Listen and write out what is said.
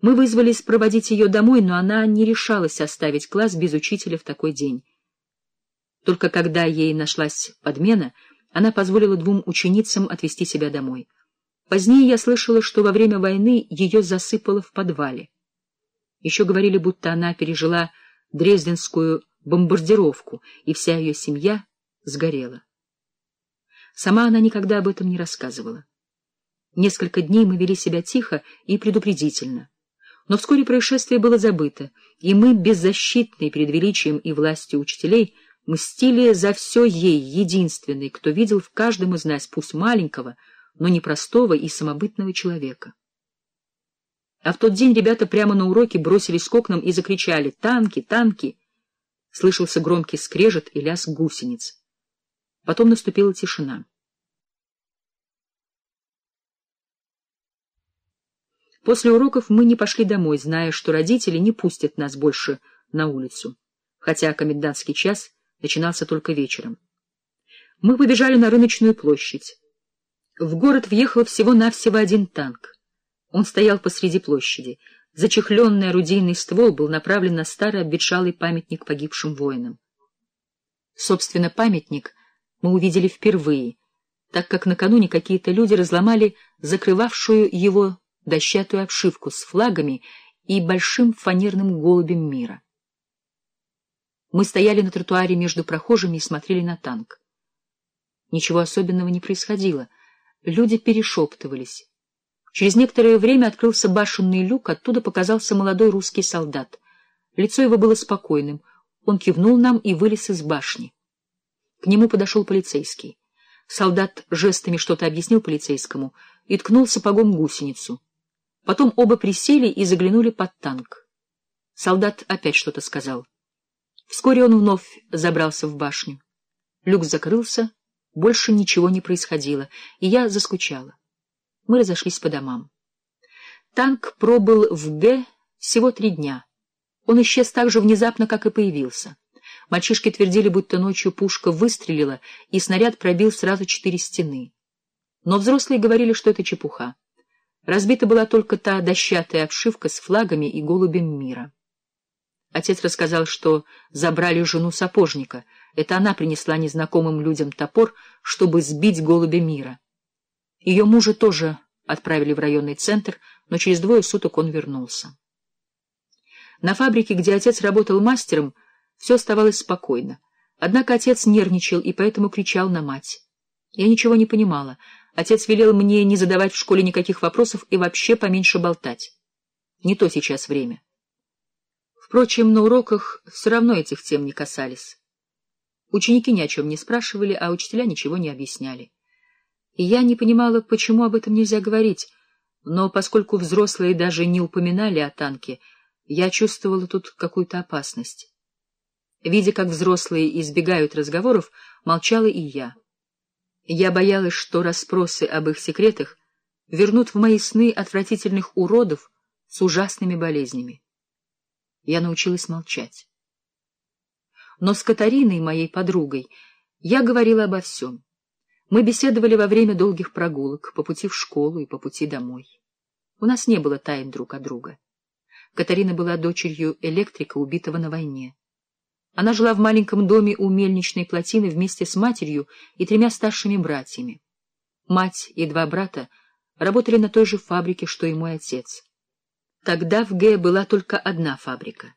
Мы вызвались проводить ее домой, но она не решалась оставить класс без учителя в такой день. Только когда ей нашлась подмена, она позволила двум ученицам отвезти себя домой. Позднее я слышала, что во время войны ее засыпало в подвале. Еще говорили, будто она пережила дрезденскую бомбардировку, и вся ее семья сгорела. Сама она никогда об этом не рассказывала. Несколько дней мы вели себя тихо и предупредительно. Но вскоре происшествие было забыто, и мы, беззащитные перед величием и властью учителей, мстили за все ей, единственной, кто видел в каждом из нас, пусть маленького, но непростого и самобытного человека. А в тот день ребята прямо на уроке бросились к окнам и закричали «Танки! Танки!». Слышался громкий скрежет и лязг гусениц. Потом наступила тишина. После уроков мы не пошли домой, зная, что родители не пустят нас больше на улицу, хотя комендантский час начинался только вечером. Мы побежали на рыночную площадь. В город въехал всего-навсего один танк. Он стоял посреди площади. Зачехленный орудийный ствол был направлен на старый обветшалый памятник погибшим воинам. Собственно, памятник мы увидели впервые, так как накануне какие-то люди разломали закрывавшую его дощатую обшивку с флагами и большим фанерным голубем мира. Мы стояли на тротуаре между прохожими и смотрели на танк. Ничего особенного не происходило. Люди перешептывались. Через некоторое время открылся башенный люк, оттуда показался молодой русский солдат. Лицо его было спокойным. Он кивнул нам и вылез из башни. К нему подошел полицейский. Солдат жестами что-то объяснил полицейскому и ткнул сапогом гусеницу. Потом оба присели и заглянули под танк. Солдат опять что-то сказал. Вскоре он вновь забрался в башню. Люк закрылся, больше ничего не происходило, и я заскучала. Мы разошлись по домам. Танк пробыл в Г всего три дня. Он исчез так же внезапно, как и появился. Мальчишки твердили, будто ночью пушка выстрелила, и снаряд пробил сразу четыре стены. Но взрослые говорили, что это чепуха. Разбита была только та дощатая обшивка с флагами и голубем мира. Отец рассказал, что забрали жену сапожника. Это она принесла незнакомым людям топор, чтобы сбить голубя мира. Ее мужа тоже отправили в районный центр, но через двое суток он вернулся. На фабрике, где отец работал мастером, все оставалось спокойно. Однако отец нервничал и поэтому кричал на мать. Я ничего не понимала. Отец велел мне не задавать в школе никаких вопросов и вообще поменьше болтать. Не то сейчас время. Впрочем, на уроках все равно этих тем не касались. Ученики ни о чем не спрашивали, а учителя ничего не объясняли. И я не понимала, почему об этом нельзя говорить, но поскольку взрослые даже не упоминали о танке, я чувствовала тут какую-то опасность. Видя, как взрослые избегают разговоров, молчала и я. Я боялась, что расспросы об их секретах вернут в мои сны отвратительных уродов с ужасными болезнями. Я научилась молчать. Но с Катариной, моей подругой, я говорила обо всем. Мы беседовали во время долгих прогулок, по пути в школу и по пути домой. У нас не было тайн друг от друга. Катарина была дочерью электрика, убитого на войне. Она жила в маленьком доме у мельничной плотины вместе с матерью и тремя старшими братьями. Мать и два брата работали на той же фабрике, что и мой отец. Тогда в Г была только одна фабрика.